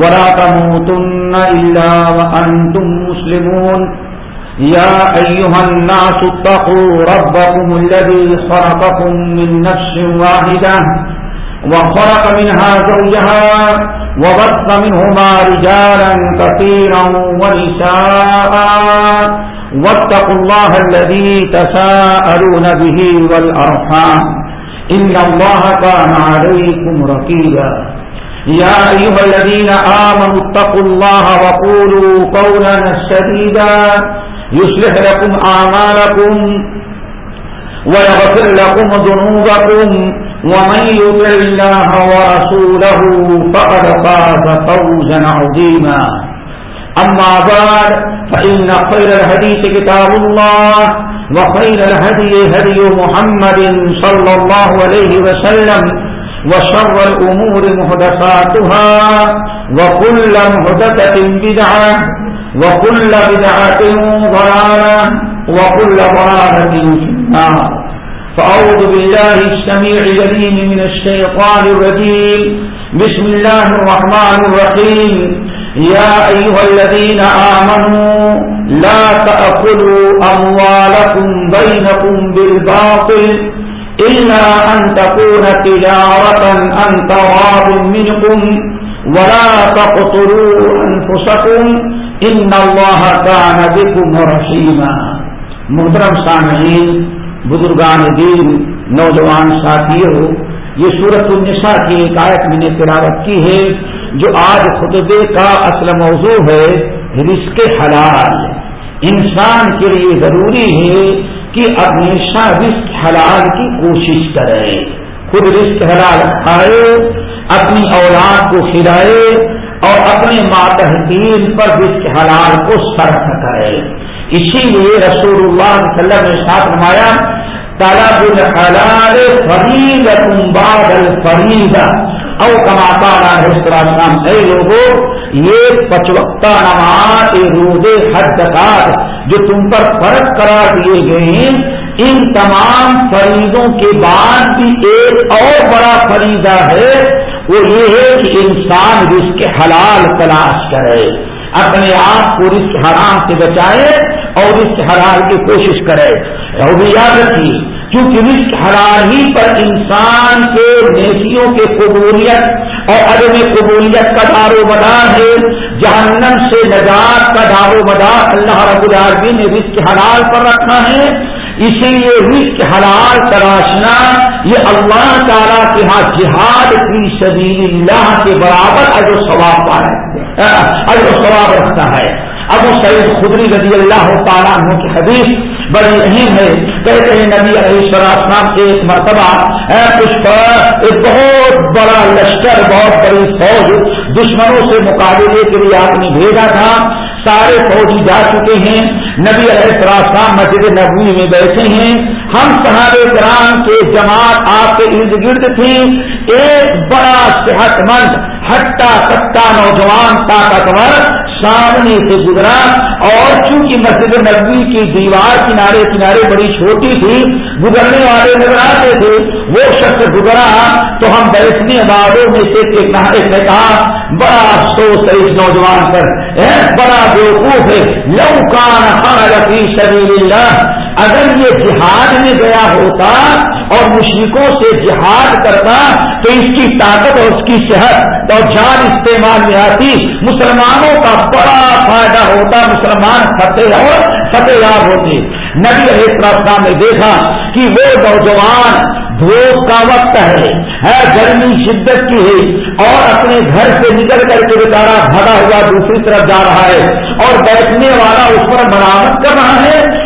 ولا تموتن إلا وأنتم مسلمون. يا أيها الناس اتقوا ربكم الذي خرقكم من نفس واحدة وخرق منها زوجها وبط منهما رجالا كثيرا ونساء. واتقوا الله الذي تساءلون به والأرحام. إن الله كان عليكم ركيبا يا أيها الذين آمنوا اتقوا الله وقولوا قولا سديدا يصلح لكم أعمالكم ويغفر لكم ذنوبكم ومن يطع الله ورسوله فقد فاز فوزا عظيما. أما بعد، فإن خير الحديث كتاب الله وخير الهدي هدي محمد صلى الله عليه وسلم وشر الأمور مهدساتها وكل مهدسة بدعة وكل بدعة ضلالة وكل ضلالة في النار. فأعوذ بالله السميع الجليم من الشيطان الرجيم. بسم الله الرحمن الرحيم. يا أيها الذين آمنوا لا تأكلوا أموالكم بينكم بالباطل إلا أن تكون تجارة أن تواب منكم ولا تقتلوا أنفسكم إن الله كان بكم رحيما. محترم سامعین، بزرگان دین، نوجوان ساتھیوں، یہ سورت النساء کی ایک آیت میں نے تلاوت کی ہے، جو آج خطبے کا اصل موضوع ہے، رزق حلال۔ انسان کے لیے ضروری ہے کہ ہمیشہ رزق حلال کی کوشش کرے خود رزق حلال کھائے اپنی اولاد کو کھلائے اور اپنے ماتحدین پر رزق حلال کو صرف کرے اسی لیے رسول اللہ صلی اللہ علیہ وسلم نے ساتھ نمایا طلب الحلال فرید بعد الفرید او کما تالا السلام اے لوگوں یہ پچوکتا نماز روزے حد کار جو تم پر فرق قرار دیے گئے ہیں، ان تمام فریضوں کے بعد بھی ایک اور بڑا فریضہ ہے، وہ یہ ہے کہ انسان رزق حلال تلاش کرے، اپنے آپ کو رزق حرام سے بچائے اور رزق حلال کی کوشش کرے۔ اور بھی یاد رکھیے کیونکہ رزق حلال ہی پر انسان کے نیکیوں کے قبولیت اور عدم قبولیت کا دار و مدار ہے۔ جہنم سے نجات کا دار و مدار اللہ رب العالمین نے رزق حلال پر رکھا ہے۔ اسی لیے رزق حلال تراشنا، یہ اللہ تعالیٰ کے ہاں جہاد کی سبیل اللہ کے برابر اجر ثواب پا رہے اجر ثواب رکھتا ہے۔ ابو سعید خدری رضی اللہ تعالیٰ عنہ کی حدیث بڑی اہم ہے۔ کہتے ہیں نبی علیہ السلام کے ایک مرتبہ کچھ ایک بہت بڑا لشکر، بہت بڑی فوج دشمنوں سے مقابلے کے لیے آپ نے بھیجا تھا۔ سارے فوجی جا چکے ہیں۔ نبی علیہ السلام مسجد نبوی میں بیٹھے ہیں۔ ہم صحاب کرام کے جماعت آپ کے ارد گرد تھی۔ ایک بڑا صحت مند، ہٹا کٹا نوجوان، طاقتور سامنے سے گزرا اور چونکہ مسجد نبوی کی دیوار کنارے کنارے بڑی چھوٹی تھی، گزرنے والے نظر آتے تھے، وہ شخص گزرا تو ہم بیٹھنے والوں میں سے ایک نے کہا بڑا افسوس ہے اس نوجوان پر۔ بڑا بیوقوف ہے۔ لو کان رفیع شریل اللہ۔ اگر یہ جہاد میں گیا ہوتا اور مشرقوں سے جہاد کرتا تو اس کی طاقت اور اس کی صحت اور جان استعمال میں آتی، مسلمانوں کا بڑا فائدہ ہوتا، مسلمان فتح اور فتح یاب ہوتے۔ نبی السلام نے دیکھا کہ وہ نوجوان دھوپ کا وقت ہے گرمی شدت کی ہے اور اپنے گھر سے نکل کر کے بیچارہ بھگا ہوا دوسری طرف جا رہا ہے اور بیٹھنے والا اس پر مرامت کر رہا ہے۔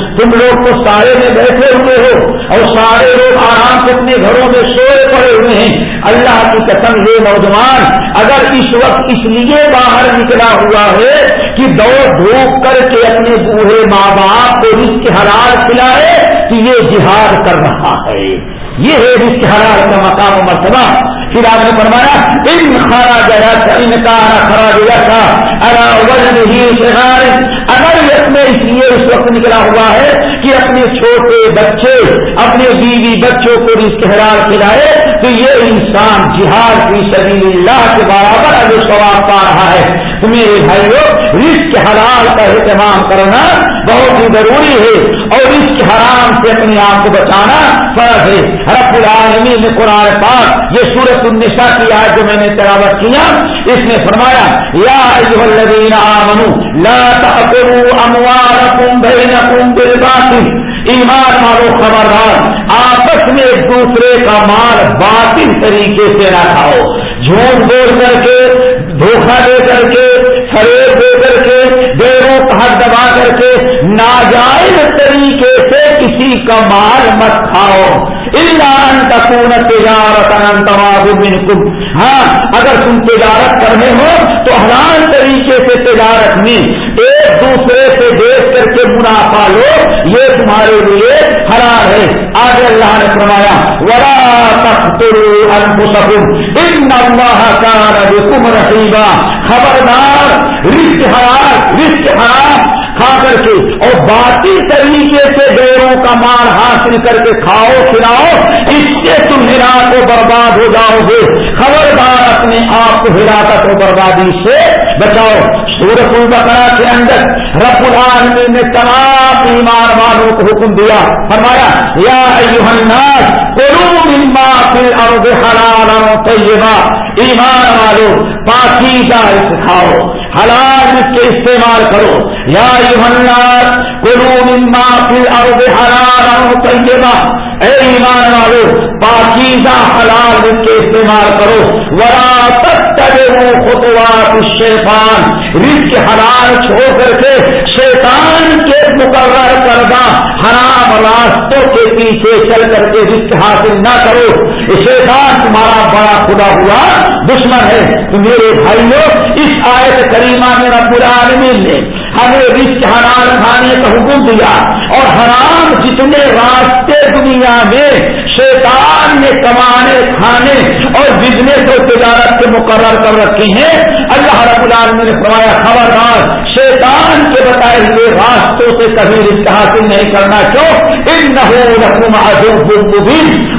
تم لوگ تو سارے میں بیٹھے ہوئے ہو اور سارے لوگ آرام سے اپنے گھروں میں سوئے پڑے ہوئے ہیں۔ اللہ کی قسم یہ نوجوان، اگر اس وقت اس لیے باہر نکلا ہوا ہے کہ دوڑ دھوپ کر کے اپنے بوڑھے ماں باپ کو رشتے کے حلال کھلائے تو یہ جہاد کر رہا ہے۔ یہ ہے رشتے کے حلال کا مقام و مرتبہ۔ پھر آپ نے فرمایا، ان کھانا گیا تھا ان کا کھڑا گیا تھا اگر اس میں اس اس وقت نکلا ہوا ہے کہ اپنے چھوٹے بچے، اپنے بیوی بچوں کو رشتے حرال کھلائے، تو یہ انسان جہاد کی سبیل اللہ کے برابر اگر سواب پا رہا ہے، تو میرے بھائیوں رشق حلال کا اہتمام کرنا بہت ہی ضروری ہے اور رشق حرام سے اپنے آپ کو بچانا فرض ہے۔ رب العالمین نے قرآن پاک یہ سورت النساء کی آج جو میں نے تلاوت کیا اس نے فرمایا، یا الذین آمنوا، لا تأکلوا اموالکم بینکم بالباطل۔ ایمان والو خبردار، آپس میں ایک دوسرے کا مال باطل طریقے سے نہ کھاؤ۔ جھوٹ بول کر کے، دھوکہ دے کر کے، فریب دے کر کے دیروں حق دبا کر کے ناجائز طریقے سے کسی کا مال مت کھاؤ۔ تکون تجارت منکم ہاں اگر تم تجارت کرنے ہو، تو حلال طریقے سے تجارت میں ایک دوسرے سے دیکھ کر کے منافع لو، یہ تمہارے لیے حرام ہے۔ آج اللہ نے فرمایا ورا ان اللہ کان بکم خبردار رشت حرام رشت حرام۔ کھا کر کے اور باقی طریقے سے بیروں کا مال حاصل کر کے کھاؤ، کھلاؤ، اس سے تم ہلاک و برباد ہو جاؤ گے۔ خبردار اپنے آپ کو ہلاکت و بربادی سے بچاؤ۔ سورت البقرہ کے اندر رب العالمین نے تمام ایمان والوں کو حکم دیا۔ فرمایا، یا الناس قلوب مما فی الارض حلالا طیبا۔ ایمان والو، پاکیزہ کھاؤ۔ حلال کے استعمال کرو۔ یا کرو مما پھر ارب حلال طیبہ اے ایمان والو، پاکیزہ حلال کے استعمال کرو۔ ورا تک خطوات الشیطان۔ رزق حلال چھوڑ کر کے شیطان کے مقرر کردہ حرام راستوں کے پیچھے چل کر کے رزق حاصل نہ کرو۔ شیطان تمہارا بڑا خدا ہوا دشمن ہے۔ میرے بھائیوں اس آیت کریمہ میں رب العالمین نے ہمیں رشت حرام کھانے کا حکم دیا اور حرام جتنے راستے دنیا میں شیطان نے کمانے، کھانے اور بزنس اور تجارت کے مقرر کر رکھی ہیں۔ اللہ رب العالمین نے فرمایا، خبردار، شیطان کے بتائے ہوئے راستوں سے کبھی رشتہ حاصل نہیں کرنا کیوں ان نہ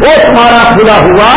وہ تمہارا کھلا ہوا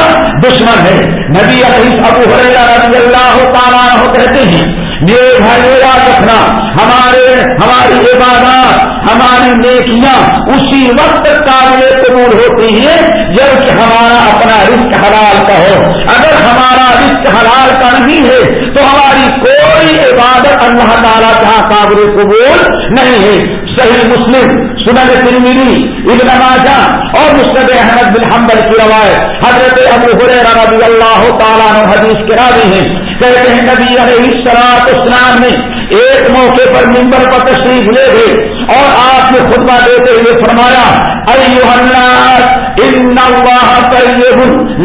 دشمن ہے۔ نبی علیہ ابو رضی اللہ تعالیٰ کہتے ہیں یہ یاد رکھنا، ہمارے، ہماری عبادات، ہماری نیکیاں اسی وقت قابل قبول ہوتی ہیں جبکہ ہمارا اپنا رزق حلال کا ہو۔ اگر ہمارا رزق حلال کا نہیں ہے تو ہماری کوئی عبادت اللہ تعالیٰ کا ہاں قابل قبول نہیں ہے۔ صحیح مسلم، سنن ترمیری ابن ماجہ اور مستد احمد بن حنبل کی روایت۔ حضرت ابو حریرہ رضی اللہ تعالیٰ عنہ حدیث کے راوی ہیں۔ کہتے ہیں، نبی علیہ السلام اسلام نے ایک موقع پر ممبر پر تشریف لے گئے اور آپ نے خطبہ دیتے ہوئے فرمایا ایوہ الناس ان اللہ طیب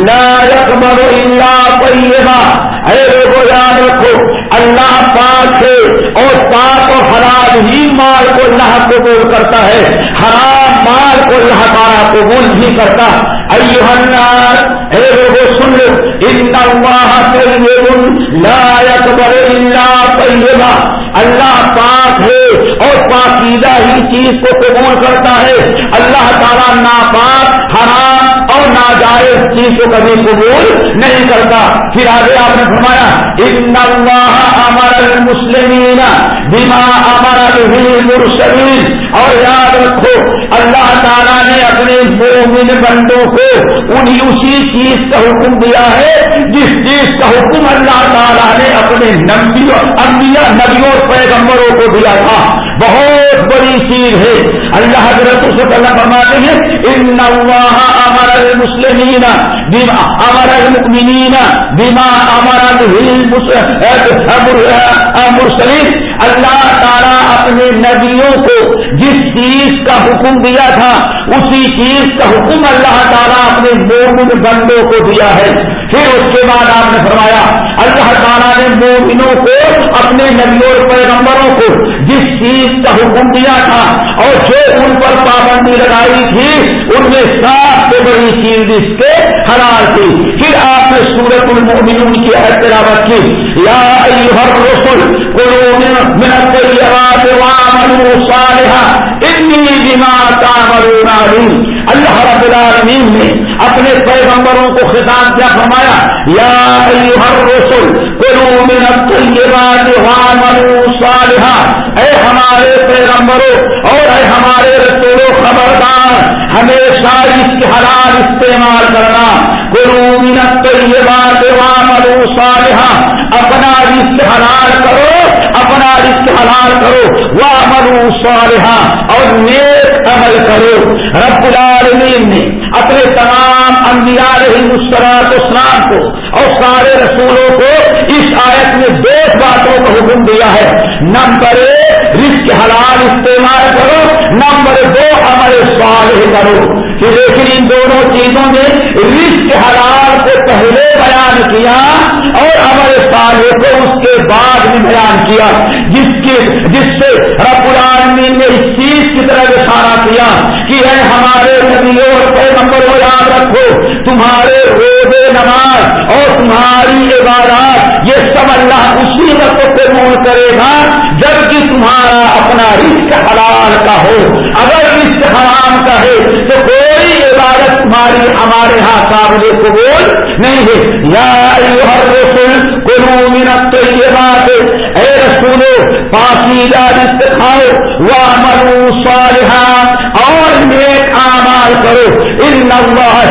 لا یقبل الا طیبا اے لوگو یاد رکھو اللہ پاک ہے اور پاک اور حرام ہی مال کو اللہ قبول کرتا ہے، حرام مال کو اللہ تعالیٰ قبول بھی کرتا۔ ایوہ اے لوگو سن ان اللہ طیب لا یقبل الا اللہ پاک ہے اور پاکیزہ ہی چیز کو قبول کرتا ہے۔ اللہ تعالیٰ ناپاک حرام اور ناجائز چیز کو کبھی قبول نہیں کرتا۔ پھر آگے آپ نے فرمایا، ان اللہ امر المسلمین بما امر به المرسلین اور یاد رکھو، اللہ تعالیٰ نے اپنے مومن بندوں کو انہیں اسی چیز کا حکم دیا ہے، جس چیز کا حکم اللہ تعالیٰ نے اپنے نبیوں، انبیاء، نبیوں پیغمبروں کو دیا تھا۔ بہت بڑی چیز ہے۔ اللہ حضرت سے اللہ فرماتے ہیں ان اللہ امر المسلمین امر المؤمنین بما امر المرسلین اللہ تعالیٰ اپنے نبیوں کو جس چیز کا حکم دیا تھا، اسی چیز کا حکم اللہ تعالیٰ اپنے مومن بندوں کو دیا ہے۔ پھر اس کے بعد آپ نے فرمایا اللہ تعالیٰ نے مومنوں کو، اپنے نبیوں اور پیغمبروں کو جس چیز کا حکم دیا تھا اور جو ان پر پابندی لگائی تھی، ان میں سب سے بڑی چیز اس کے حلال تھی۔ پھر آپ نے سورت المومنون کی احترامت کی۔ یا ہر رسول من وعملوا صالحا اتنی بما تعملون علیم۔ اللہ رب العالمین نے اپنے پیغمبروں کو خطاب کیا، فرمایا، یا ایوہ الرسل من الطیبات وعملوا صالحا۔ اے ہمارے پیغمبروں اور اے ہمارے رسولوں خبردار، ہمیشہ اس کے حلال استعمال کرنا۔ قلوا من الطیبات وعملوا صالحا۔ اپنا رزق حلال کرو، اپنا رشت حلال کرو۔ وہ امر صالحہ اور نیک عمل کرو۔ رب العالمین نے اپنے تمام انبیاء علیہ مسرات اسلام کو اور سارے رسولوں کو اس آیت میں دو باتوں کا حکم دیا ہے۔ نمبر ایک، رزق حلال استعمال کرو۔ نمبر دو، عمل صالح کرو۔ کہ لیکن ان دونوں چیزوں نے رشت حلال کو پہلے بیان کیا اور امر صالح کو اس کے بعد بھی بیان کیا، جس کی جس سے رب العالمین نے اس چیز کی طرح اشارہ کیا کہ اے ہمارے نبیوں اور پیغمبر کو یاد رکھو، تمہارے روزے، نماز اور تمہاری عبادات، یہ سب اللہ اسی وقت قبول کرے گا جبکہ تمہارا اپنا رشت حلال کا ہو۔ اگر رشت حرام کا ہے تو کوئی کوئی عبادت تمہاری ہمارے ہاں قابل قبول نہیں ہے۔ یا رسول قلو من الطیبات۔ اے رسولو پاکیزہ رزق کھاؤ وعملوا صالحا۔ اور نیک اعمال کرو۔ ان اللہ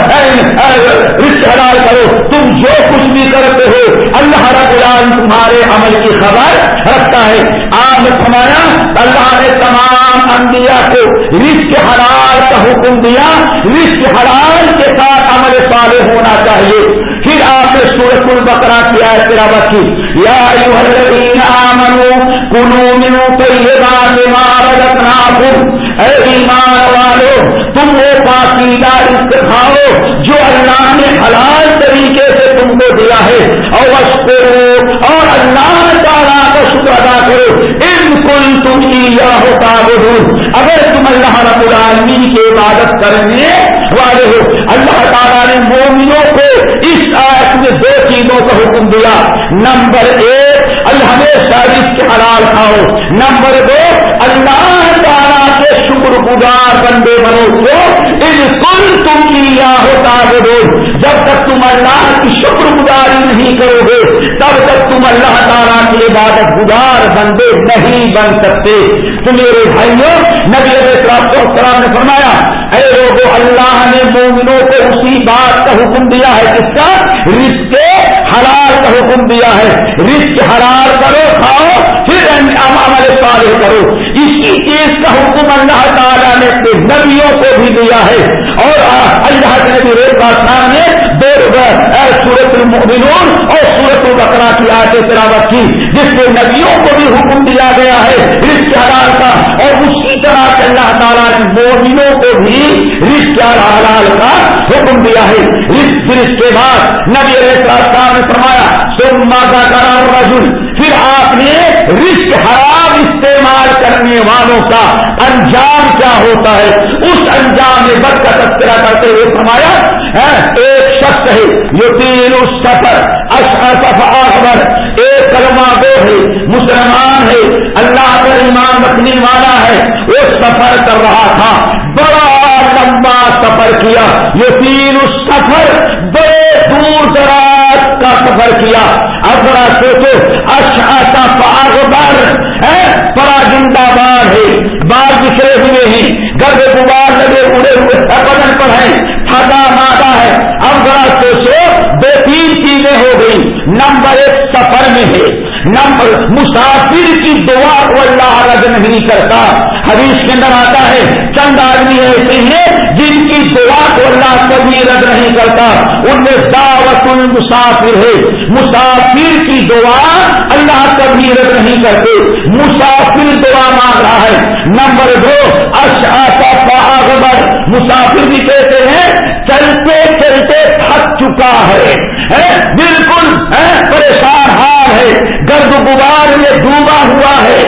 رزق حلال کرو۔ تم جو کچھ بھی کرتے ہو، اللہ رب العالمین تمہارے عمل کی خبر رکھتا ہے۔ آپ نے فرمایا، اللہ نے تمام انبیاء کو رزق حلال کا حکم دیا، رزق حلال کے ساتھ عمل صالح ہونا چاہیے۔ پھر آپ نے سورت البقرہ کی آئے تلاوت کی۔ یا ایوہ الذین آمنوا کنو من طیبات ما رزقناکم۔ اے ایمان والو تم وہ پاکیدہ رزق کھاؤ جو اللہ نے حلال طریقے سے تم کو دیا ہے۔ اور وشکرو اور اللہ تعالیٰ کا شکر ادا کرو۔ ان کل تم یا ہوتا اگر تم اللہ رب العالمین کی عبادت کرنے والے ہو۔ اللہ تعالیٰ نے مومنوں کو اس آیت میں دو چیزوں کا حکم دیا۔ نمبر ایک، اللہ ہمیشہ رزق حلال کھاؤ۔ نمبر دو، اللہ تعالیٰ کے شکر گزار بندے بنو۔ تو کل تم کیا ہوتا جب تک تم اللہ کی شکر گزاری نہیں کرو گے، تب تک تم اللہ تعالیٰ کی عبادت گزار بندے نہیں بن سکتے۔ تو میرے بھائیوں، نبی السلام نے فرمایا اے لوگوں اللہ نے مومنوں کو اسی بات کا حکم دیا ہے کس کا؟ رشتے حلال کا حکم دیا ہے۔ رشت حلال کرو، کھاؤ، پھر عمل صالح کرو۔ اسی چیز کا حکم اللہ تعالیٰ نے اپنے نبیوں کو بھی دیا ہے۔ اور اللہ کے نبی ریت بادشاہ نے دو سورت المؤمنون اور سورت البقرہ کی آج تلاوت کی، جس میں نبیوں کو بھی حکم دیا گیا ہے رشتے حلال کا۔ اور اسی طرح سے اللہ تعالیٰ نے مومنوں کو بھی رشتے حلال کا حکم دیا ہے۔ اس کے بعد نبی صاحب نے فرمایا تم ماتا کرا رجل پھر آپ نے رشک حرام استعمال کرنے والوں کا انجام کیا ہوتا ہے؟ اس انجام میں بد کا تذکرہ کرتے ہوئے فرمایا ایک شخص ہے جو تین اس سفر اکبر، ایک کلمہ گو ہے، مسلمان ہے، اللہ پر ایمان رکھنے والا ہے، وہ سفر کر رہا تھا، بڑا لمبا سفر کیا یہ تین اس سفر بڑے دور دراز کا سفر کیا۔ اب بڑا سوچو اشا پاغبر ہے، بڑا زندہ بار ہے۔ بال بکھرے ہوئے ہیں۔ گرد گبار لگے اڑے ہوئے بدن پر ہیں۔ تھگا مادہ ہے۔ اب بڑا سوچو، دو تین چیزیں ہو گئی نمبر ایک سفر میں ہے۔ نمبر مسافر کی دعا کو اللہ رد نہیں کرتا۔ حدیث کے اندر آتا ہے، چند آدمی ایسے ہیں جن کی دعا کو اللہ کبھی رد نہیں کرتا۔ ان میں دعوت المسافر ہے۔ مسافر کی دعا اللہ کبھی رد نہیں کرتے۔ مسافر دعا مانگ رہا ہے۔ نمبر دو اخبر مسافر بھی کہتے ہیں، چلتے چلتے تھک چکا ہے۔ بالکل پریشان حال ہے، گرد غبار میں ڈوبا ہوا ہے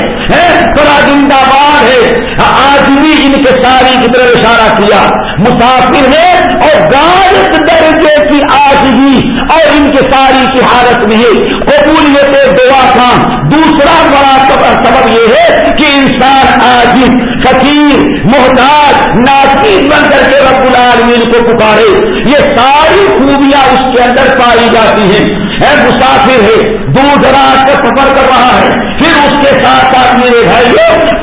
بڑا زندہ باد ہے ہاں، آج بھی ان کے ساری کی طرف اشارہ کیا، مسافر ہے اور گاڑ درجے کی آج بھی اور ان کے ساری کی حالت میں ہے۔ قبولیت دعا کا دوسرا بڑا سبب یہ ہے کہ انسان آج فقیر، محتاج ناصیر بن کر کے رب العالمین کو پکارے۔ یہ ساری خوبیاں اس کے اندر پائی جاتی ہیں۔ ہے مسافر ہے، دور دراز کا سفر کر رہا ہے۔ پھر اس کے ساتھ ساتھ میرے بھائی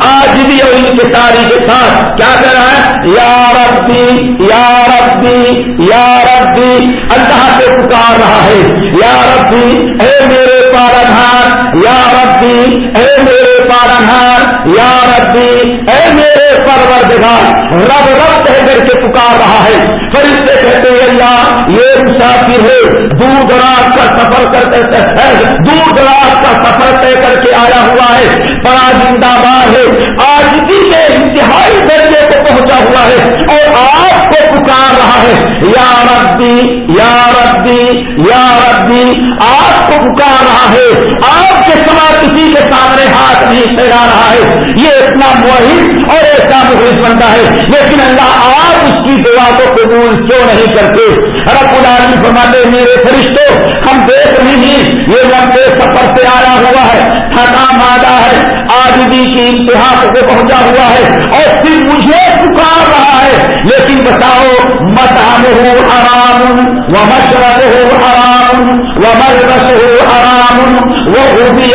آج بھی اور ان کے ساری کے ساتھ کیا کر رہا ہے؟ یا ربی یا ربی یا ربی، اللہ سے پکار رہا ہے۔ یا ربی، اے میرے پارنہار یا ربی، اے میرے پارنہار یا ربی، اے میرے پروردگار، رب رب کہہ کر کے پکار رہا ہے۔ فرشتے کہتے ہیں اللہ یہ مسافر ہے، دور دراز کا سفر کرتے دور دراز کا سفر طے کر کے آیا ہوا ہے۔ بڑا زندہ بار ہے، آج بھی میں انتہائی درجے کو پہنچا ہوا ہے اور آپ کو پکار رہا ہے۔ یا ربی یا ربی یا ربی آپ کو پکار رہا ہے، آپ کے سوا کسی کے سامنے ہاتھ نہیں پھیلا رہا ہے۔ یہ اتنا موہد اور ایسا محرض بنتا ہے، لیکن اللہ آپ اس کی دعا کو قبول کیوں نہیں کرتے؟ رب العالمین فرماتے میرے فرشتوں ہم دیکھ رہے ہیں، یہ لمبے سفر سے آیا ہوا ہے، تھکا مادہ ہے آج بھی کی انتہا کو پہنچا ہوا ہے، اور پھر مجھے پکار رہا ہے۔ لیکن بتاؤ مدام ہو آرام و مشرق ہو آرام و مربس ہو وہ بھی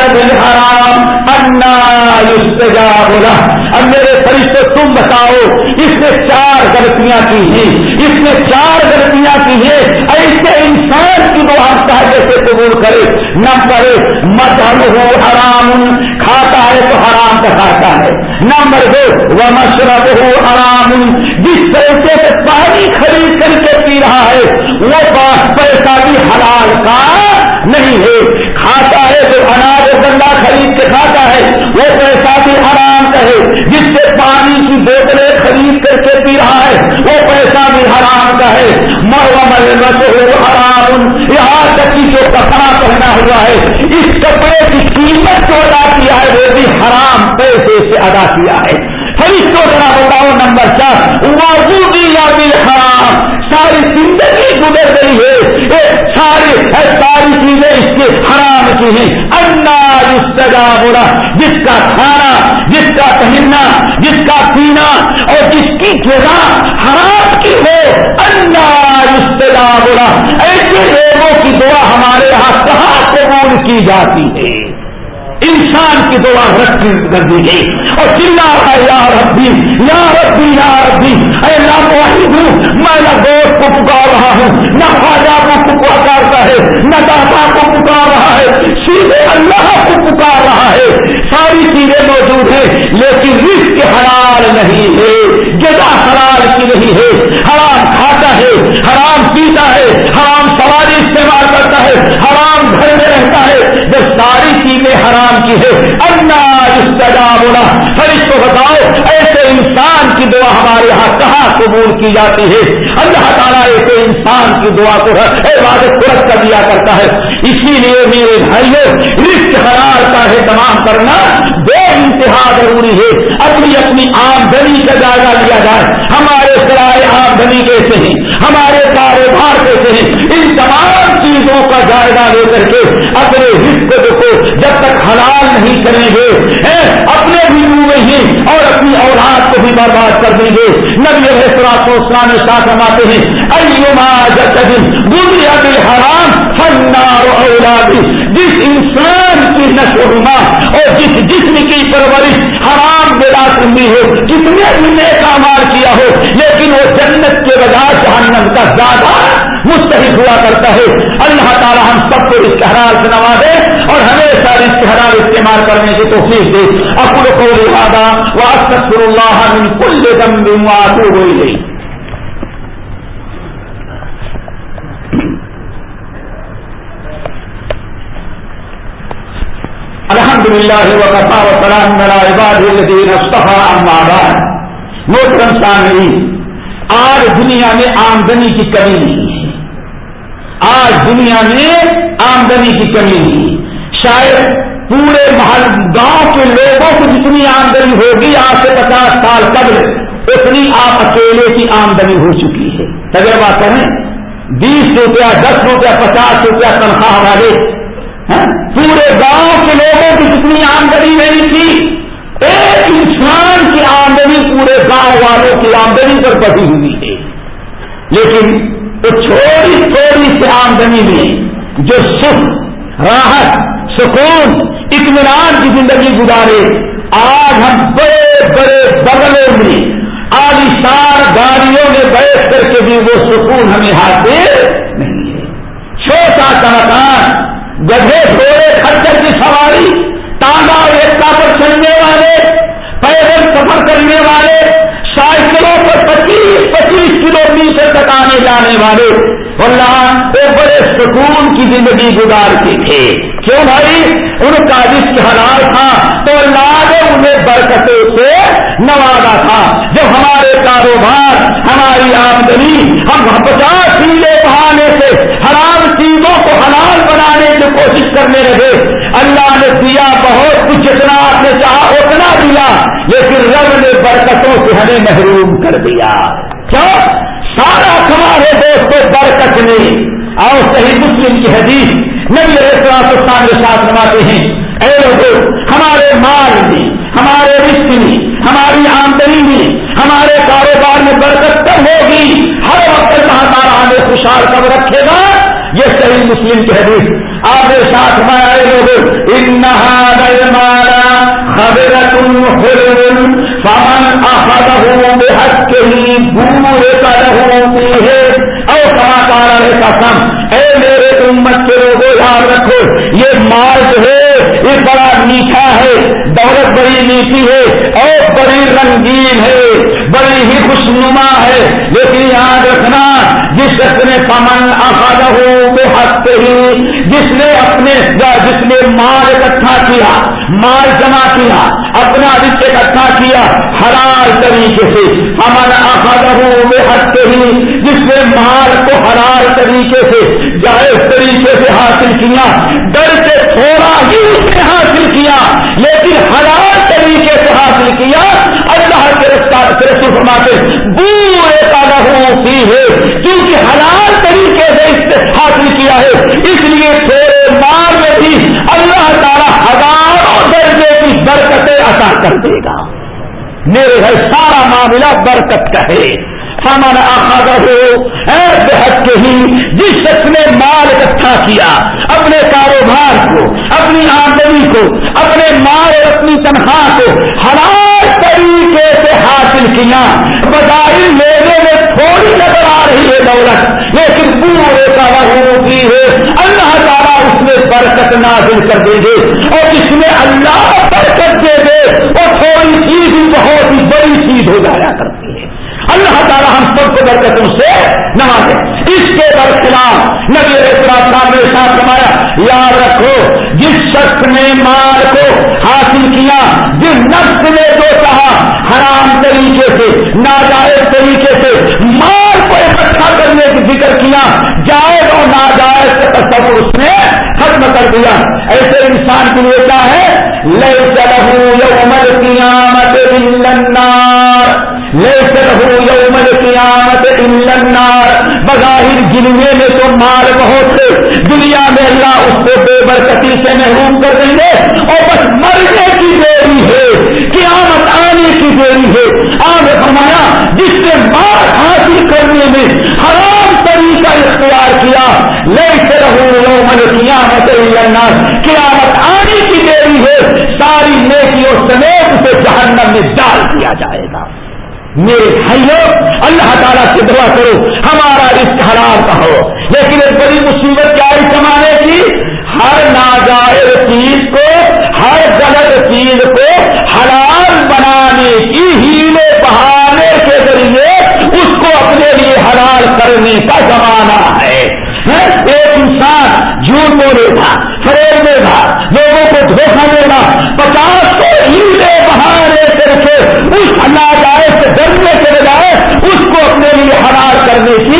بولا اب میرے فرشتے تم بتاؤ، اس نے چار غلطیاں کی ہیں۔ اس نے چار غلطیاں کی ہیں۔ ایسے انسان کی دو ہم سے قبول کرے۔ نمبر مدم ہو حرام۔ کھاتا ہے تو حرام کا کھاتا ہے۔ نمبر دو وہ مشرب ہو، حرام۔ جس پیسے سے پانی خرید کر کے پی رہا ہے، وہ پیسہ بھی حلال کا نہیں ہے۔ کھاتا ہے تو اناج گندا خرید کے کھاتا ہے، وہ پیسہ بھی حرام کا ہے جس سے پانی کی بوتلیں خرید کر کے پی رہا ہے، وہ پیسہ بھی حرام کا ہے حرام۔ یہاں تک کی جو کپڑا پہنا ہوا ہے، اس کپڑے کی قیمت جو ادا کیا ہے، وہ بھی حرام پیسے سے ادا کیا ہے۔ فرشتوں، ذرا بتاؤ، نمبر چار وہ یا بھی حرام؟ ساری زندگی گزر گئی ہے۔ ساری ساری چیزیں اس کی حرام کی ہیں۔ اناج بولا جس کا کھانا، جس کا پہننا، جس کا پینا اور جس کی جگہ حرام کی ہو۔ اناج بولا ایسے لوگوں کی دعا ہمارے یہاں کہاں قبول کی جاتی ہے؟ انسان کی دعا رکھ کر دی گئی۔ اور چلا ہے یا ربی یا ربی یا ربی اے اللہ واحد ہوں میں نہ دوست کو پکار رہا ہوں، نہ خواجہ کو کرتا ہے، نہ داتا کو پکار رہا ہے۔ سیدھے اللہ کو پکار رہا ہے۔ ساری چیزیں موجود ہیں، لیکن رزق حلال نہیں ہے جگہ حلال کی نہیں ہے۔ حرام کھاتا ہے، حرام پیتا ہے، حرام سواری استعمال کرتا ہے، حرام گھر میں رہتا ہے۔ جو ساری چیزیں حرام کی ہے بولا فرش کو بتاؤ ایسے انسان کی دعا ہمارے یہاں کہاں قبول کی جاتی ہے؟ اللہ تعالیٰ ایسے انسان کی دعا کو عبادت پورت کر دیا کرتا ہے۔ اسی لیے میرے بھائیوں رشت حرار کا اہتمام کرنا انتہا ضروری ہے۔ اپنی اپنی آمدنی کا جائزہ لیا جائے۔ ہمارے سرائے آمدنی کیسے ہیں؟ ہمارے کاروبار کیسے ہیں؟ ان تمام چیزوں کا جائزہ لے کر کے اپنے حصے کو جب تک حلال نہیں کریں گے اپنے بھی ڈوبے ہی اور اپنی اولاد کو بھی برباد کر دیں گے۔ نبی اسلام ساتھ رواتے ہیں ایما دنیا کے حرام فنار اولادی جس انسان کی نشو نما اور جس جسم کی پرورش حرام بلا سنی ہو کتنے بھی نیک مار کیا ہو، لیکن وہ جنت کے بجائے جہنم کا زیادہ مستحق ہوا کرتا ہے۔ اللہ تعالی ہم سب کو اس حرال سے نوازے اور ہمیشہ رشتے حلال استعمال کرنے کی کوشش دے۔ اکل کو لہٰذا واسط اللہ کل دم بھی ہوئی گئی الحمد للہ وقفا وسلام عباد الدین اصطفیٰ امباد محترم سامعی آج دنیا میں آمدنی کی کمی نہیں ہے۔ آج دنیا میں آمدنی کی کمی نہیں ہے۔ شاید پورے محل گاؤں کے لوگوں کو جتنی آمدنی ہوگی آج سے پچاس سال قبل، اتنی آپ اکیلے کی آمدنی ہو چکی ہے۔ تجربہ کریں، بیس روپیہ، دس روپیہ، پچاس روپیہ تنخواہ والے پورے گاؤں کے لوگوں کی جتنی آمدنی نہیں تھی، ایک انسان کی آمدنی پورے گاؤں والوں کی آمدنی پر بڑھی ہوئی ہے۔ لیکن وہ چھوٹی تھوڑی سی آمدنی میں جو سکھ، راحت، سکون، اطمینان کی زندگی گزارے، آج ہم بڑے بڑے بغلوں میں، آلیشان گاڑیوں میں بیٹھ کر کے بھی وہ سکون ہمیں حاصل نہیں ہے چھوٹا سا مکان گدھے سوڑے خچر کی سواری تازہ ایکتا پر چلنے والے پیدل سفر کرنے والے پچیس پچیس کلو میٹر تک آنے جانے والے اللہ وہ بڑے سکون کی زندگی گزارتے تھے۔ کیوں بھائی؟ ان کا جس حلال تھا تو اللہ نے انہیں برکتوں سے نوازا تھا۔ جو ہمارے کاروبار، ہماری آمدنی، ہم پچاس چیزیں بہانے سے حرام چیزوں کو حلال بنانے کی کوشش کرنے لگے۔ اللہ نے دیا بہت کچھ جتنا آپ نے چاہا اتنا دیا، لیکن رب نے برکتوں سے ہمیں محروم کر دیا۔ کیوں سارا ہمارے دوستوں برکت نے اور صحیح مسلم کی حدیث نبی اسلام کے ساتھ نماتے ہیں، اے لوگ ہمارے مال میں ہمارے رشت میں ہماری آمدنی میں ہمارے کاروبار میں برکت کب ہوگی۔ ہر وقت کہاں تارا ہمیں خوشحال کب رکھے گا؟ یہ صحیح مسلم کی حدیث۔ آپ کے ساتھ میں لوگ مارا خبر تم فمن اے میرے امت کے لوگوں یاد رکھو، یہ مال جو ہے، یہ بڑا میٹھا ہے، دولت بڑی میٹھی ہے، اور بڑی رنگین ہے۔ بڑی ہی خوشنما ہے۔ لیکن یاد رکھنا، جس شخص نے سمن افادہ ہو، وہ ہی جس نے اپنے جس نے مال اکٹھا کیا، مال جمع کیا، اپنا رشتے اکٹھا کیا، حلال طریقے سے۔ امن افادہ ہو، وہ ہنستے ہی جس نے مال کو حلال طریقے سے، جائز طریقے سے حاصل کیا۔ ڈر کے تھوڑا ہی اس نے حاصل کیا، لیکن حلال طریقے سے حاصل کیا، اللہ کے رسول فرماتے بورے کا لہو ہے، کیونکہ حلال طریقے سے اس سے حاصل کیا ہے، اس لیے تھوڑے مال میں بھی اللہ تعالیٰ ہزاروں درجے کی برکتیں عطا کر دے گا۔ میرے گھر سارا معاملہ برکت کا ہے۔ سامان آخا بحق کے ہی جس شخص نے مال اکٹھا کیا، اپنے کاروبار کو، اپنی آمدنی کو، اپنے مال اور اپنی تنخواہ کو، حلال طریقے سے حاصل کیا، بظاہر میلے میں تھوڑی نظر آ رہی ہے دولت، لیکن پورے کا ہوتی ہے۔ اللہ تعالیٰ اس میں برکت نازل کر دے گے، اور جس میں اللہ برکت دے دے، وہ تھوڑی چیز بہت ہی بڑی چیز ہو جایا کرتی ہے۔ اللہ تعالیٰ ہم سب کو برکتوں سے نوازے۔ اس کے برخلاف نبی صاحب نے ساتھ کمایا یاد رکھو جس شخص نے مال کو حاصل کیا، جس نفس نے جو کہا حرام طریقے سے، ناجائز طریقے سے مال کو اکٹھا کرنے کی ذکر کیا، جائز اور ناجائز کا تصور اس نے ختم کر دیا۔ ایسے انسان کے لیے کیا ہے؟ لے چلو یوم قیامت لے بظاہر گننے میں تو مال بہت دنیا میں اللہ اس کو بے برکتی سے محروم کر دیں گے۔ اور بس مرنے کی دیری ہے۔ قیامت آنے کی دیری ہے۔ آج فرمایا، جس نے مال حاصل کرنے میں حرام طریقہ اختیار کیا لے سے رہو من قیامت قیامت آنے کی دیری ہے۔ ساری نیکیوں سمیت اسے جہنم میں ڈال دیا جائے گا۔ میرے بھائیوں اللہ تعالیٰ سے دعا کرو، ہمارا رشت حرام کا ہو۔ لیکن ایک بڑی مصیبت کیا ہے زمانے کی ہر ناجائز چیز کو، ہر غلط چیز کو حلال بنانے کی ہیلے بہانے کے ذریعے اس کو اپنے لیے حلال کرنے کا زمانہ ہے۔ ایک انسان جھوٹ بولے گا، فریب دے گا، لوگوں کو دھوکہ دے گا۔ پچاس کو ہیلے بہانے کر کے اس ناجائز سے ڈرنے کے بجائے اس کو اپنے لیے حلال کرنے کی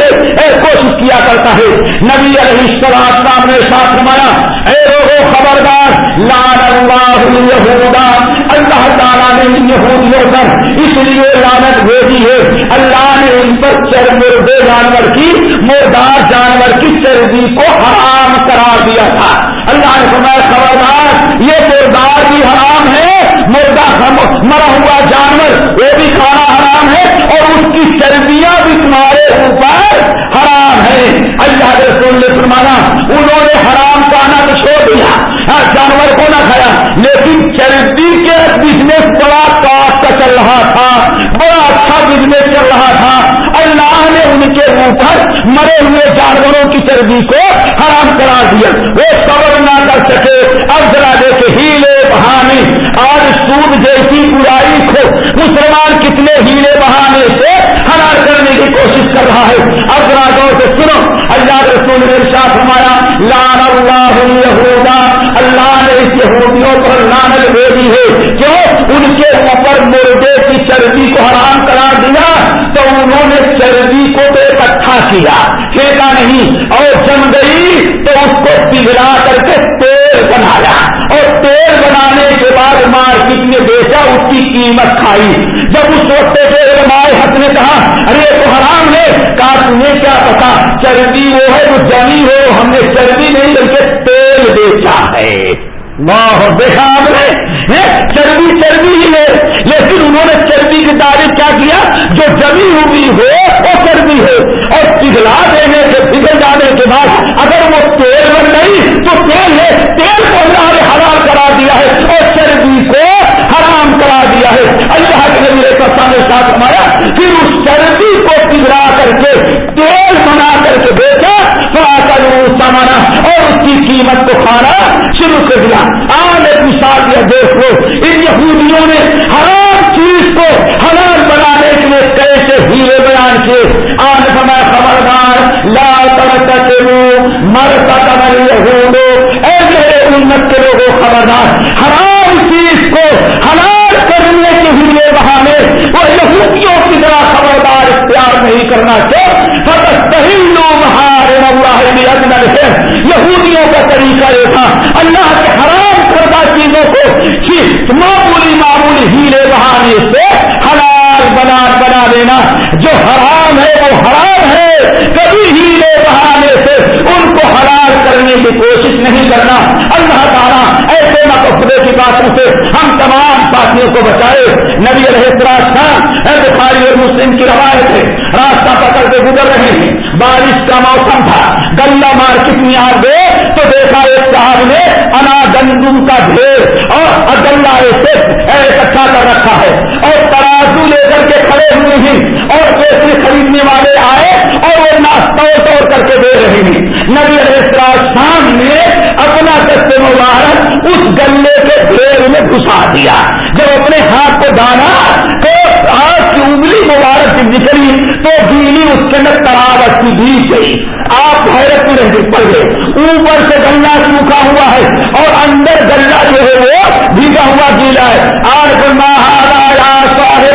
کوشش کیا کرتا ہے۔ نبی علیہ السلام نے ساتھ نمایا اے لوگوں، خبردار لال اللہ یہودا اللہ تعالیٰ نے یہودیوں پر اس لیے لانت بھیجی ہے۔ اللہ ان پر چر مردے جانور کی، مردار جانور کی چربی کو حرام قرار دیا تھا۔ اللہ نے فرمایا، خبردار، یہ مردار بھی حرام ہے، مردہ مرا ہوا جانور، وہ بھی کھانا حرام ہے اور اس کی چربیاں بھی تمہارے اوپر حرام ہے اللہ کے رسول نے فرمایا، انہوں نے حرام کھانا تو چھوڑ دیا۔ ہر جانور کو نہ کھایا۔ لیکن چربی کے بزنس بڑا کاٹ کا چل رہا تھا۔ بڑا اچھا بزنس چل رہا تھا۔ اللہ نے ان کے اوپر مرے ہوئے جانوروں کی چربی کو حرام کرا دیا۔ وہ صبر نہ کر سکے۔ اب ذرا دیکھے ہیلے بہانے۔ آج سود جیسی برائی کو مسلمان کتنے ہیلے بہانے سے حلال کرنے کی کوشش کر رہا ہے۔ اب ذرا غور سے سنو۔ اللہ رسول نے ارشاد فرمایا لان اللہ یہودا اللہ نے اس یہودیوں پر لانت بھیجی ہے۔ کیوں؟ ان کے اوپر مردے کی چربی کو حرام قرار دیا تو انہوں نے چربی کو بے اکٹھا کیا۔ پھینکا نہیں، اور جم گئی تو اس کو پگھلا کر کے تیل بنایا۔ اور تیل بنانے کے بعد مارکیٹ میں بیچا، اس کی قیمت کھائی۔ جب اس وقت سے علماء حق نے کہا، ارے تو حرام ہے۔ کہا تمہیں کیا پتا؟ چربی وہ ہے وہ جمی ہو۔ ہم نے چربی نہیں بلکہ تیل بیچا ہے۔ دیکھا آپ نے چربی چربی ہی ہے۔ لیکن انہوں نے چربی کی تعریف کیا کیا؟ جو جمی ہوئی ہو، وہ چربی ہے۔ اور پگھلا دینے سے پگھل جانے کے بعد اگر وہ تیل بن گئی تو تیل ہے، تیل کو اللہ نے حلال کرا دیا ہے اور چربی کو حرام کرا دیا ہے۔ اللہ کے میرے کسان ساتھ ہمارا پھر اس چربی کو پگھلا کر کے تیل بنا کر کے بیچا کروں سامانا اور اس کی قیمت کو کھانا شروع کر دیا۔ آج ایک مثال دیا دیکھ لو، ان یہودیوں نے ہر چیز کو حلال بنانے کے لیے کیسے ہیرے بیان کیے آج سمے خبردار لال ترک کے ہمارے مر کا یہودو ایسے امت کے لوگوں، خبردار ہر چیز کو حلال کرنے کے ہیرے بہانے، وہ یہودیوں کی طرح خبردار اختیار نہیں کرنا چاہیے فتح لوگ ہارے ہے یہودیوں کا طریقہ یہ تھا، اللہ کے حرام کردہ چیزوں کو معمولی معمولی ہیلے بہانے سے حلال حلال بنا بنا دینا۔ جو حرام ہے وہ حرام ہے۔ کبھی ہیلے بہانے سے ان کو حلال کرنے کی کوشش نہیں کرنا۔ اللہ تعالیٰ ایسے مقصدے کی باتوں سے ہم تمام ساتھیوں کو بچائے۔ نبی اے بخاری اور مسلم کی روایت ہے، راستہ پکڑ کے گزر رہے ہیں۔ بارش کا موسم تھا گلا مارکیٹ میں آ گئے تو دیکھا ایک صاحب نے انا گندم کا ڈھیر اور اگلا ایسے اکٹھا کر رکھا ہے اور ترازو لے کر کے کھڑے ہوئے ہیں اور پیسے خریدنے والے آئے اور وہ ناشتہ توڑ کر کے دے رہے ہیں۔ نبی علیہ شام نے اپنا دست مبارک اس گلے کے ڈھیر میں گھسا دیا۔ جب اپنے ہاتھ کو ڈالا تو آج کی انگلی مبارک نکلی تو گیلی اس کے اندر تراوت کی بیچ گئی۔ آپ حیرت میں رہ پڑ گئے۔ اوپر سے گنگا سوکھا ہوا ہے اور اندر گنگا جو ہے وہ بھیگا ہوا گیلا ہے۔ آج مہاراجا صاحب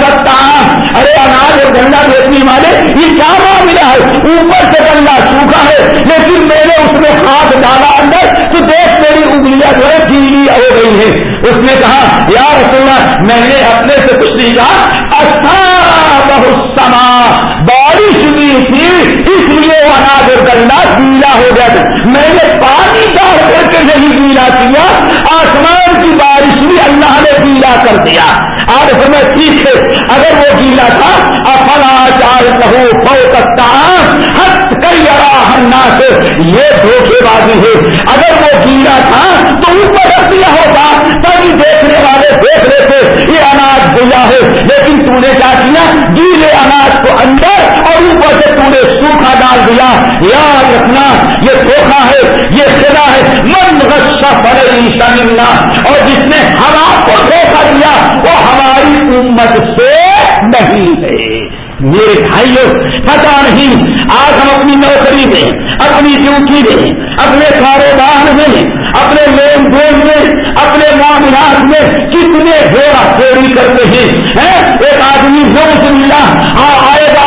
ارے اناج اور گنگا بیچنے والے، یہ کیا معاملہ ہے؟ اوپر سے گنگا سوکھا ہے، لیکن میں نے اس میں ہاتھ ڈالا اندر تو دیکھ میری انگلیاں جو ہے گیلی ہو گئی ہے اس نے کہا، یا رسول میں نے اپنے سے کچھ نہیں کہا۔ اچھا بہت بارش ہوئی تھی، اس لیے وہ اناج اور گندا گیلا ہو گیا میں نے پانی ڈال کر کے نہیں گیلا کیا، آسمان کی بارش بھی اللہ نے گیلا کر دیا۔ آج سمے ٹھیک ہے، اگر وہ گیلا تھا، افلا چار کہو فو سکتا ہت کئی ارا سے یہ دھوکے بازی ہے۔ اگر وہ گیلا تھا تو اوپر رکھ دیا ہوتا تبھی دیکھنے والے دیکھ رہے تھے یہ اناج گیا ہے لیکن تو نے کیا کیا گیلا یہ دھوکھا ہے یہ خدا ہے من غصہ پڑے شاملہ اور جس نے ہوا کو دھوکا دیا وہ ہماری امت سے نہیں ہے بھائیوں پتا نہیں، آج ہم اپنی نوکری میں، اپنی ڈیوٹی میں، اپنے کاروبار میں، اپنے لین دین میں، اپنے معاملات میں کتنے گھوڑا چوری کرتے ہیں ایک آدمی روز ملا ہاں آئے گا،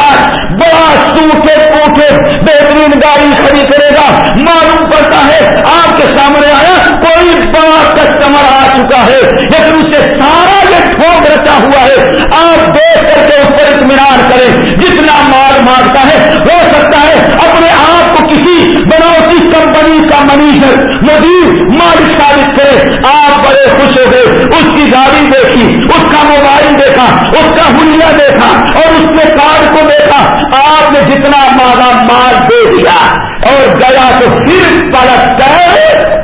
بڑا سوکھے پوکھے بہترین گاڑی کھڑی کرے گا، معلوم پڑتا ہے، آپ کے سامنے آیا، کوئی بڑا کسٹمر آ چکا ہے، لیکن اسے سارا یہ ٹھوک رچا ہوا ہے۔ آپ دیکھ کر کے اس پر اطمینان کریں۔ جتنا مال مانگتا ہے، ہو سکتا ہے اپنے آپ کو کسی بنوسی کمپنی کا منیجر، مدیر، مالک ثابت کرے۔ آپ بڑے خوش ہو گئے۔ اس کی گاڑی دیکھی، اس کا موبائل دیکھا، اس کا ہولیا دیکھا، اور اس کے کارڈ کو دیکھا۔ آپ نے جتنا مانگا مال دے دیا، اور گیا تو پھر پلٹ کر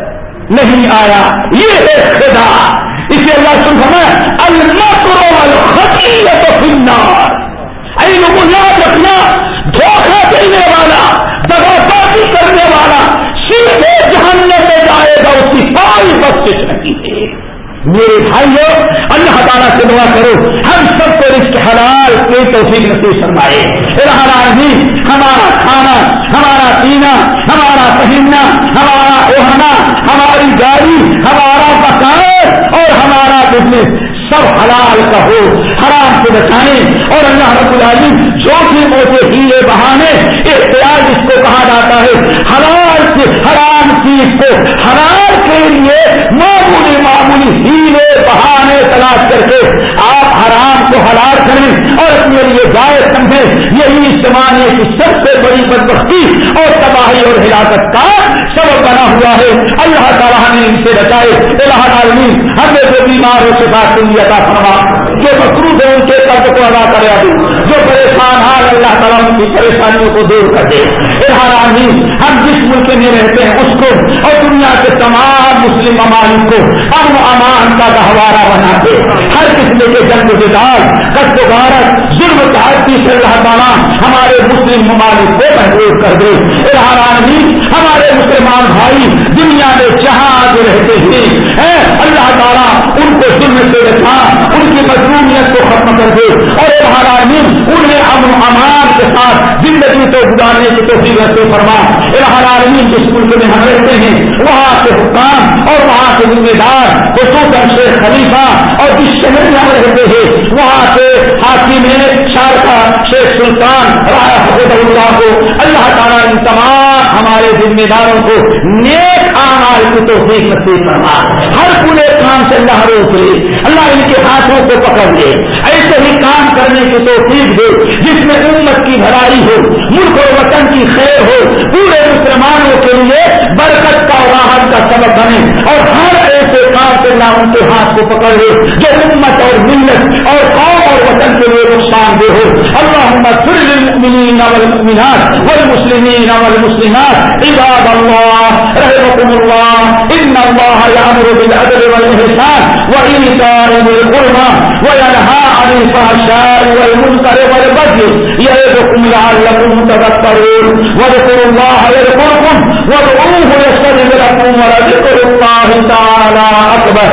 نہیں آیا۔ یہ ہے خدا۔ اسے اللہ سن ہمیں المکر والخطیت فی النار۔ اے لوگوں، یاد رکھنا، دھوکہ دینے والا دغا کرنے والا، سیدھے جہنم میں جائے گا، اس کی ساری بخش نہیں ہے۔ میرے بھائیوں اللہ تعالیٰ سے دعا کرو، ہم سب کو رشت حلال کے توفیق نصیب فرمائے۔ بھی ہمارا کھانا، ہمارا پینا، ہمارا پہننا، ہمارا اوہنا ہماری گاڑی، ہمارا مکان اور ہمارا بزنس سب حلال کا ہو، حرام سے بچائیں۔ اور اللہ رب العالمین جو بھی موٹے ہیلے بہانے، اختیار جس کو کہا جاتا ہے، حلال سے حرام چیز کو حلال کے لیے معمولی معمولی ہیلے بہانے تلاش کر کے آپ حرام کو حلال کریں اور اپنے لیے جائز سمجھیں، یہی زمانے کی سب سے بڑی بدبختی اور تباہی اور ہلاکت کا سبب بنا ہوا ہے۔ اللہ تعالیٰ نے ان سے بچائے۔ اللہ عالمین ہمیں جو بیمار ہو سے بات عطا فرما، جو مقروض ہے ان کے قرض کو ادا کرے ابھی۔ جو پریشان حال اللہ تعالیٰ ان کی پریشانیوں کو دور کر دے۔ ارحان ہم جس ملک میں رہتے ہیں، اس کو اور دنیا کے تمام مسلم ممالک کو ہم امان کا گہوارہ بنا دے۔ ہر قسم کے جنگ جدال کشت غارت، ظلم تعدی سے اللہ تعالیٰ ہمارے مسلم ممالک کو محدود کر دے۔ ارحان ہمارے مسلمان بھائی، دنیا میں جہاں جو رہتے ہیں، اللہ تعالیٰ ان کو ظلم سے رکھا ان کی مضمونیت کو ختم کر دے۔ اور انہیں امن امان کے ساتھ زندگی کو گزارنے کی توفیق رکھتے فرما العالمین جس ملک میں ہم رہتے ہیں، وہاں کے حکام اور وہاں کے ذمہ دار، خصوصاً شیخ خلیفہ اور جس شہر میں ہم رہتے ہیں، وہاں کے حاکم شارکا شیخ سلطان راہ حفظ اللہ کو، اللہ تعالیٰ ان تمام ہمارے ذمہ داروں کو نیک آمال کی توفیق نصیب فرما۔ ہر پورے کام سے اللہ روک لے۔ اللہ ان کے ہاتھوں کو پکڑ لے۔ ایسے ہی کام کرنے کی توفیق دے جس میں امت کی بھرائی ہو، ملک اور وطن کی خیر ہو۔ پورے مسلمانوں کے لیے برکت کا راحت کا سبب بنے۔ اور ہر ایسے کام سے اللہ ان کے ہاتھ کو پکڑ لے جو امت اور ملت اور قوم اور وطن کے لیے نقصان دہ ہو۔ اللہ للمؤمنین والمؤمنات والمسلمین والمسلمات۔ عباد الله، رحمكم الله. إن الله يأمر بالعدل والإحسان وإيتاء ذي القربى وينهى عن الفحشاء والمنكر والبغي يعظكم لعلكم تذكرون. واذكروا الله يذكركم، وادعوه يستجب لكم ولذكر الله تعالى أكبر.